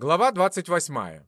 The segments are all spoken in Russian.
Глава 28.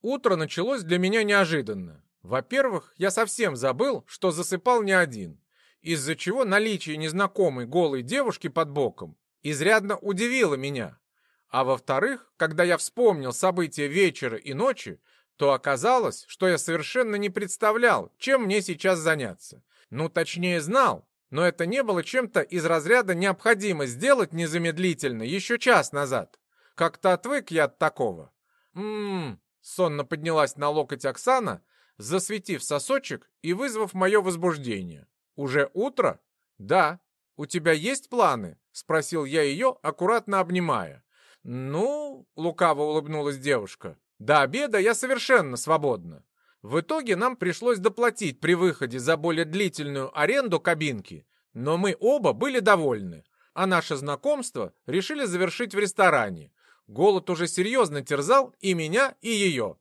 Утро началось для меня неожиданно. Во-первых, я совсем забыл, что засыпал не один, из-за чего наличие незнакомой голой девушки под боком изрядно удивило меня. А во-вторых, когда я вспомнил события вечера и ночи, то оказалось, что я совершенно не представлял, чем мне сейчас заняться. Ну, точнее, знал, но это не было чем-то из разряда необходимо сделать незамедлительно еще час назад. Как-то отвык я от такого. Ммм, сонно поднялась на локоть Оксана, засветив сосочек и вызвав мое возбуждение. Уже утро? Да. У тебя есть планы? Спросил я ее, аккуратно обнимая. Ну, лукаво улыбнулась девушка. До обеда я совершенно свободна. В итоге нам пришлось доплатить при выходе за более длительную аренду кабинки, но мы оба были довольны, а наше знакомство решили завершить в ресторане, Голод уже серьезно терзал и меня, и ее.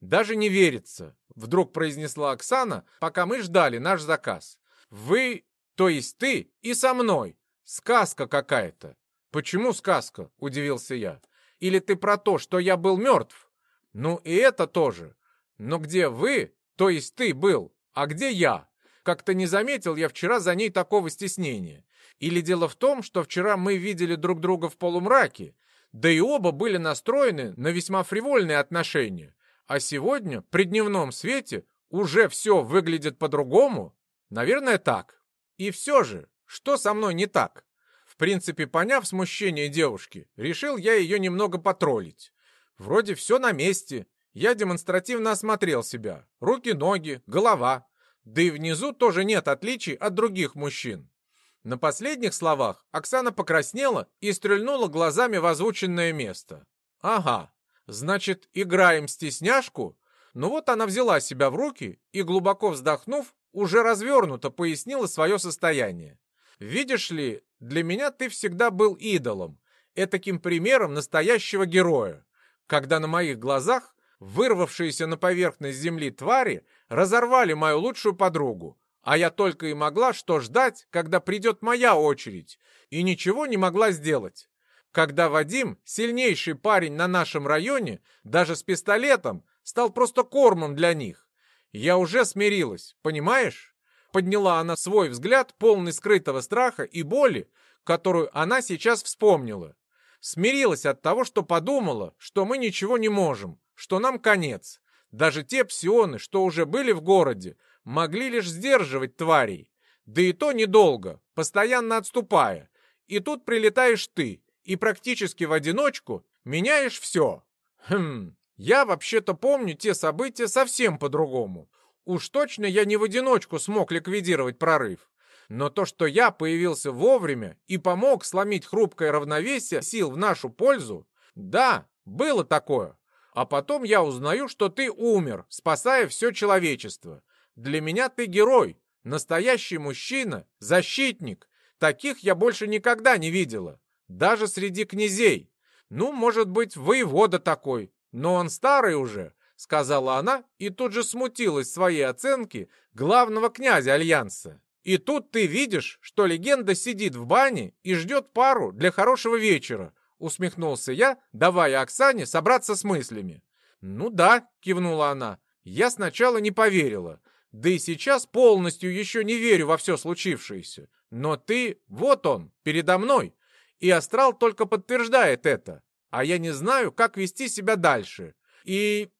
«Даже не верится», — вдруг произнесла Оксана, пока мы ждали наш заказ. «Вы, то есть ты, и со мной. Сказка какая-то». «Почему сказка?» — удивился я. «Или ты про то, что я был мертв?» «Ну и это тоже. Но где вы, то есть ты был, а где я? Как-то не заметил я вчера за ней такого стеснения. Или дело в том, что вчера мы видели друг друга в полумраке, да и оба были настроены на весьма фривольные отношения. А сегодня, при дневном свете, уже все выглядит по-другому? Наверное, так. И все же, что со мной не так? В принципе, поняв смущение девушки, решил я ее немного потроллить. Вроде все на месте. Я демонстративно осмотрел себя. Руки, ноги, голова. Да и внизу тоже нет отличий от других мужчин. На последних словах Оксана покраснела и стрельнула глазами в озвученное место. «Ага, значит, играем стесняшку?» Ну вот она взяла себя в руки и, глубоко вздохнув, уже развернуто пояснила свое состояние. «Видишь ли, для меня ты всегда был идолом, этаким примером настоящего героя, когда на моих глазах вырвавшиеся на поверхность земли твари разорвали мою лучшую подругу, а я только и могла что ждать, когда придет моя очередь, и ничего не могла сделать. Когда Вадим, сильнейший парень на нашем районе, даже с пистолетом, стал просто кормом для них. Я уже смирилась, понимаешь? Подняла она свой взгляд, полный скрытого страха и боли, которую она сейчас вспомнила. Смирилась от того, что подумала, что мы ничего не можем, что нам конец. Даже те псионы, что уже были в городе, могли лишь сдерживать тварей. Да и то недолго, постоянно отступая. И тут прилетаешь ты, и практически в одиночку меняешь все. Хм, я вообще-то помню те события совсем по-другому. Уж точно я не в одиночку смог ликвидировать прорыв. Но то, что я появился вовремя и помог сломить хрупкое равновесие сил в нашу пользу, да, было такое. А потом я узнаю, что ты умер, спасая все человечество. Для меня ты герой, настоящий мужчина, защитник. Таких я больше никогда не видела, даже среди князей. Ну, может быть, воевода такой, но он старый уже, сказала она и тут же смутилась своей оценки главного князя Альянса. И тут ты видишь, что легенда сидит в бане и ждет пару для хорошего вечера, усмехнулся я, давая Оксане собраться с мыслями. Ну да, кивнула она. Я сначала не поверила, да и сейчас полностью еще не верю во все случившееся. Но ты, вот он, передо мной. И астрал только подтверждает это. А я не знаю, как вести себя дальше. И...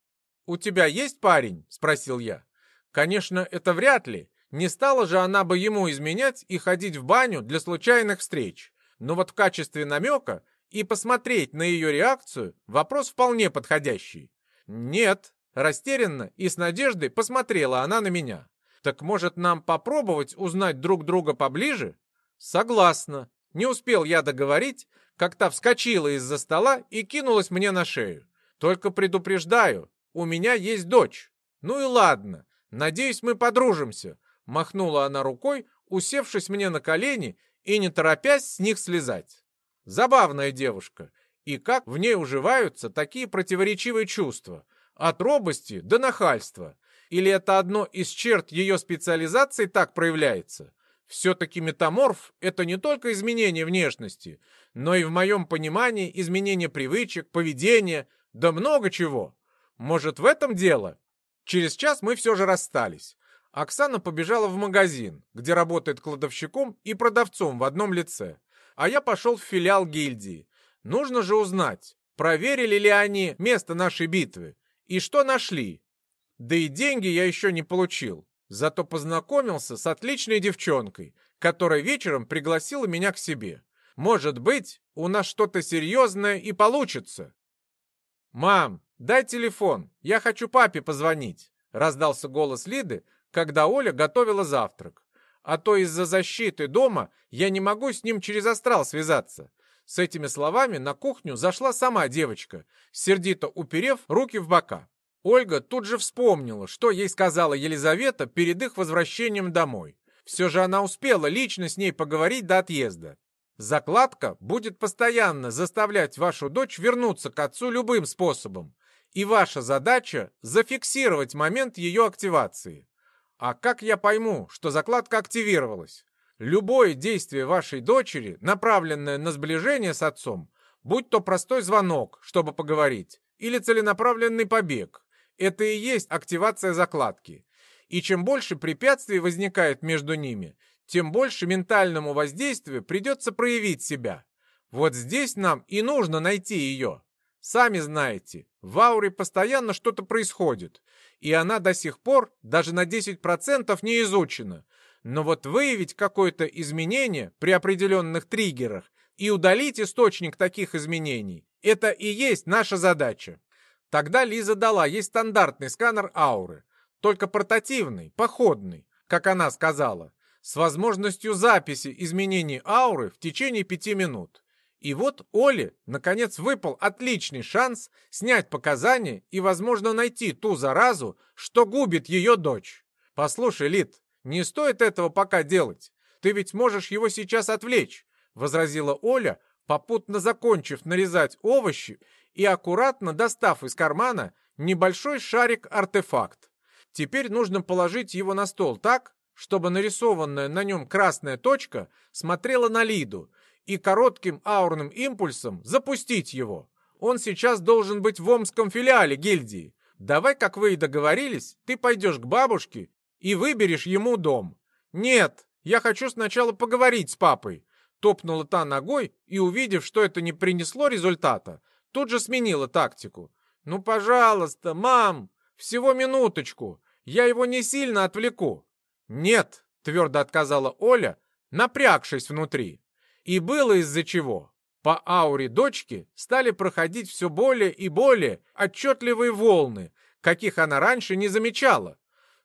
«У тебя есть парень?» — спросил я. Конечно, это вряд ли. Не стала же она бы ему изменять и ходить в баню для случайных встреч. Но вот в качестве намека и посмотреть на ее реакцию вопрос вполне подходящий. «Нет», Растерянно и с надеждой посмотрела она на меня. «Так, может, нам попробовать узнать друг друга поближе?» «Согласна». Не успел я договорить, как та вскочила из-за стола и кинулась мне на шею. «Только предупреждаю, у меня есть дочь». «Ну и ладно, надеюсь, мы подружимся», — махнула она рукой, усевшись мне на колени и не торопясь с них слезать. Забавная девушка, и как в ней уживаются такие противоречивые чувства — от робости до нахальства. Или это одно из черт ее специализации так проявляется? Все-таки метаморф — это не только изменение внешности, но и в моем понимании изменение привычек, поведения, Да много чего. Может, в этом дело? Через час мы все же расстались. Оксана побежала в магазин, где работает кладовщиком и продавцом в одном лице. А я пошел в филиал гильдии. Нужно же узнать, проверили ли они место нашей битвы и что нашли. Да и деньги я еще не получил. Зато познакомился с отличной девчонкой, которая вечером пригласила меня к себе. Может быть, у нас что-то серьезное и получится. «Мам, дай телефон, я хочу папе позвонить», — раздался голос Лиды, когда Оля готовила завтрак. «А то из-за защиты дома я не могу с ним через астрал связаться». С этими словами на кухню зашла сама девочка, сердито уперев руки в бока. Ольга тут же вспомнила, что ей сказала Елизавета перед их возвращением домой. Все же она успела лично с ней поговорить до отъезда. Закладка будет постоянно заставлять вашу дочь вернуться к отцу любым способом. И ваша задача – зафиксировать момент ее активации. А как я пойму, что закладка активировалась? Любое действие вашей дочери, направленное на сближение с отцом, будь то простой звонок, чтобы поговорить, или целенаправленный побег, это и есть активация закладки. И чем больше препятствий возникает между ними, тем больше ментальному воздействию придется проявить себя. Вот здесь нам и нужно найти ее. Сами знаете, в ауре постоянно что-то происходит, и она до сих пор даже на 10% не изучена. Но вот выявить какое-то изменение при определенных триггерах и удалить источник таких изменений – это и есть наша задача. Тогда Лиза дала ей стандартный сканер ауры, только портативный, походный, как она сказала, с возможностью записи изменений ауры в течение пяти минут. И вот Оле, наконец, выпал отличный шанс снять показания и, возможно, найти ту заразу, что губит ее дочь. Послушай, Лид, не стоит этого пока делать. Ты ведь можешь его сейчас отвлечь, возразила Оля, попутно закончив нарезать овощи и аккуратно достав из кармана небольшой шарик-артефакт. Теперь нужно положить его на стол так, чтобы нарисованная на нем красная точка смотрела на Лиду и коротким аурным импульсом запустить его. Он сейчас должен быть в омском филиале гильдии. Давай, как вы и договорились, ты пойдешь к бабушке и выберешь ему дом. Нет, я хочу сначала поговорить с папой. Топнула та ногой и, увидев, что это не принесло результата, тут же сменила тактику. «Ну, пожалуйста, мам, всего минуточку, я его не сильно отвлеку». «Нет», — твердо отказала Оля, напрягшись внутри. И было из-за чего. По ауре дочки стали проходить все более и более отчетливые волны, каких она раньше не замечала.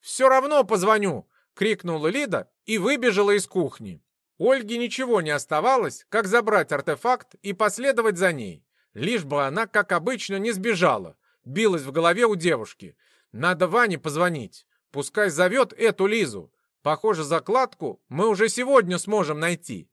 «Все равно позвоню!» — крикнула Лида и выбежала из кухни. Ольге ничего не оставалось, как забрать артефакт и последовать за ней. Лишь бы она, как обычно, не сбежала. Билась в голове у девушки. Надо Ване позвонить. Пускай зовет эту Лизу. Похоже, закладку мы уже сегодня сможем найти.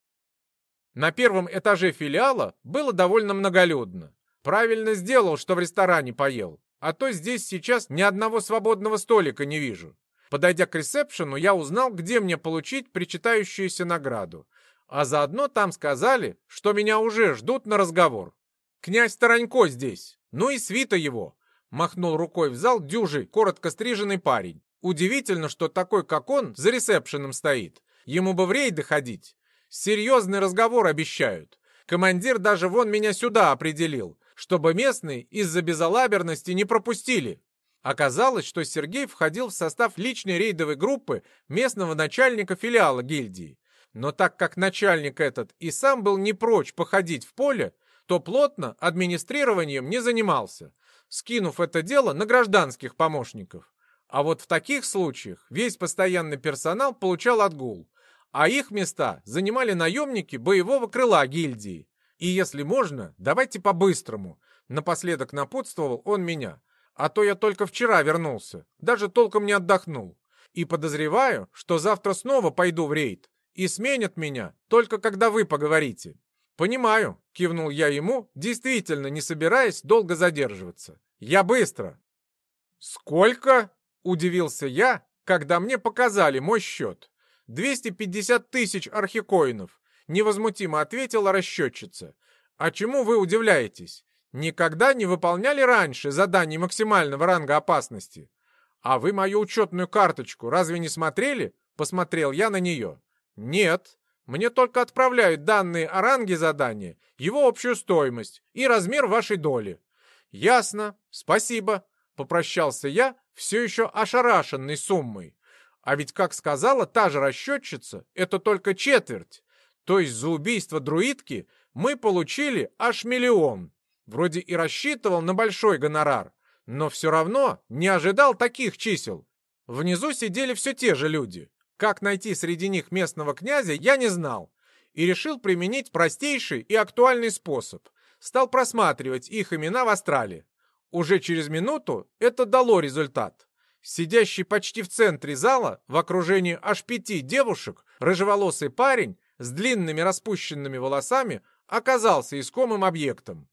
На первом этаже филиала было довольно многолюдно. Правильно сделал, что в ресторане поел. А то здесь сейчас ни одного свободного столика не вижу. Подойдя к ресепшену, я узнал, где мне получить причитающуюся награду. А заодно там сказали, что меня уже ждут на разговор. «Князь Таранько здесь, ну и свита его!» Махнул рукой в зал дюжий, коротко стриженный парень. Удивительно, что такой, как он, за ресепшеном стоит. Ему бы в рейды ходить. Серьезный разговор обещают. Командир даже вон меня сюда определил, чтобы местные из-за безалаберности не пропустили. Оказалось, что Сергей входил в состав личной рейдовой группы местного начальника филиала гильдии. Но так как начальник этот и сам был не прочь походить в поле, то плотно администрированием не занимался, скинув это дело на гражданских помощников. А вот в таких случаях весь постоянный персонал получал отгул, а их места занимали наемники боевого крыла гильдии. И если можно, давайте по-быстрому. Напоследок напутствовал он меня. А то я только вчера вернулся, даже толком не отдохнул. И подозреваю, что завтра снова пойду в рейд. И сменят меня, только когда вы поговорите. «Понимаю», — кивнул я ему, действительно не собираясь долго задерживаться. «Я быстро». «Сколько?» — удивился я, когда мне показали мой счет. «250 тысяч архикоинов», — невозмутимо ответила расчетчица. «А чему вы удивляетесь? Никогда не выполняли раньше заданий максимального ранга опасности. А вы мою учетную карточку разве не смотрели? Посмотрел я на нее. Нет, мне только отправляют данные о ранге задания, его общую стоимость и размер вашей доли. Ясно, спасибо, попрощался я, все еще ошарашенный суммой. А ведь, как сказала та же расчетчица, это только четверть. То есть за убийство друидки мы получили аж миллион. Вроде и рассчитывал на большой гонорар, но все равно не ожидал таких чисел. Внизу сидели все те же люди. Как найти среди них местного князя, я не знал. И решил применить простейший и актуальный способ. Стал просматривать их имена в Астрале. Уже через минуту это дало результат. Сидящий почти в центре зала, в окружении аж пяти девушек, рыжеволосый парень с длинными распущенными волосами оказался искомым объектом.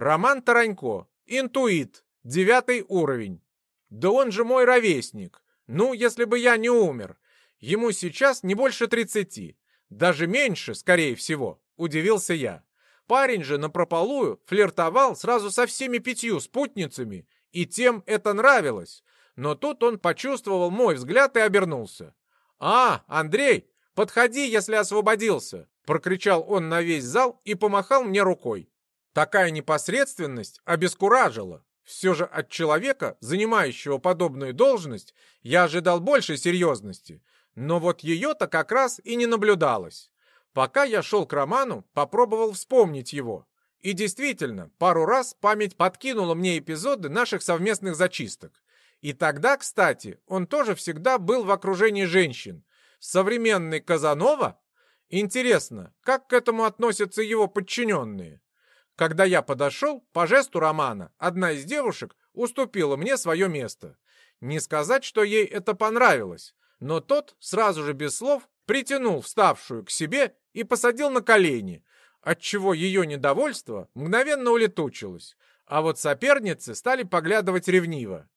Роман Таранько, интуит, девятый уровень. Да он же мой ровесник. Ну, если бы я не умер. Ему сейчас не больше тридцати. Даже меньше, скорее всего, удивился я. Парень же напропалую флиртовал сразу со всеми пятью спутницами, и тем это нравилось. Но тут он почувствовал мой взгляд и обернулся. «А, Андрей, подходи, если освободился!» Прокричал он на весь зал и помахал мне рукой. Такая непосредственность обескуражила. Все же от человека, занимающего подобную должность, я ожидал большей серьезности. Но вот ее-то как раз и не наблюдалось. Пока я шел к Роману, попробовал вспомнить его. И действительно, пару раз память подкинула мне эпизоды наших совместных зачисток. И тогда, кстати, он тоже всегда был в окружении женщин. Современный Казанова? Интересно, как к этому относятся его подчиненные? Когда я подошел, по жесту Романа, одна из девушек уступила мне свое место. Не сказать, что ей это понравилось, но тот сразу же без слов притянул вставшую к себе и посадил на колени, отчего ее недовольство мгновенно улетучилось, а вот соперницы стали поглядывать ревниво.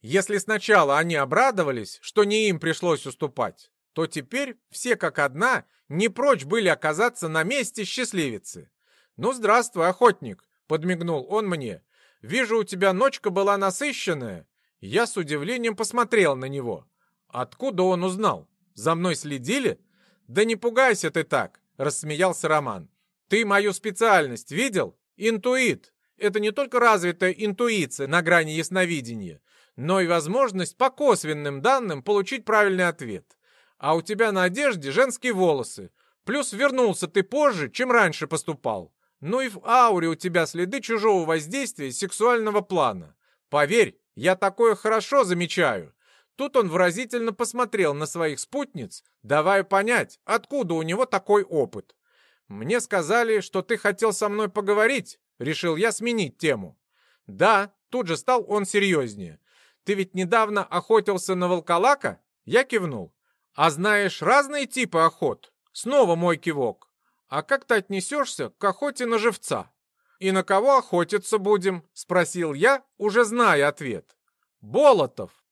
Если сначала они обрадовались, что не им пришлось уступать, то теперь все как одна не прочь были оказаться на месте счастливицы. «Ну, здравствуй, охотник!» — подмигнул он мне. «Вижу, у тебя ночка была насыщенная». Я с удивлением посмотрел на него. Откуда он узнал? За мной следили? Да не пугайся ты так, рассмеялся Роман. Ты мою специальность видел? Интуит. Это не только развитая интуиция на грани ясновидения, но и возможность по косвенным данным получить правильный ответ. А у тебя на одежде женские волосы. Плюс вернулся ты позже, чем раньше поступал. Ну и в ауре у тебя следы чужого воздействия сексуального плана. Поверь, я такое хорошо замечаю. Тут он выразительно посмотрел на своих спутниц, давая понять, откуда у него такой опыт. «Мне сказали, что ты хотел со мной поговорить», — решил я сменить тему. «Да», — тут же стал он серьезнее. «Ты ведь недавно охотился на волколака?» Я кивнул. «А знаешь разные типы охот?» Снова мой кивок. «А как ты отнесешься к охоте на живца?» «И на кого охотиться будем?» — спросил я, уже зная ответ. «Болотов»,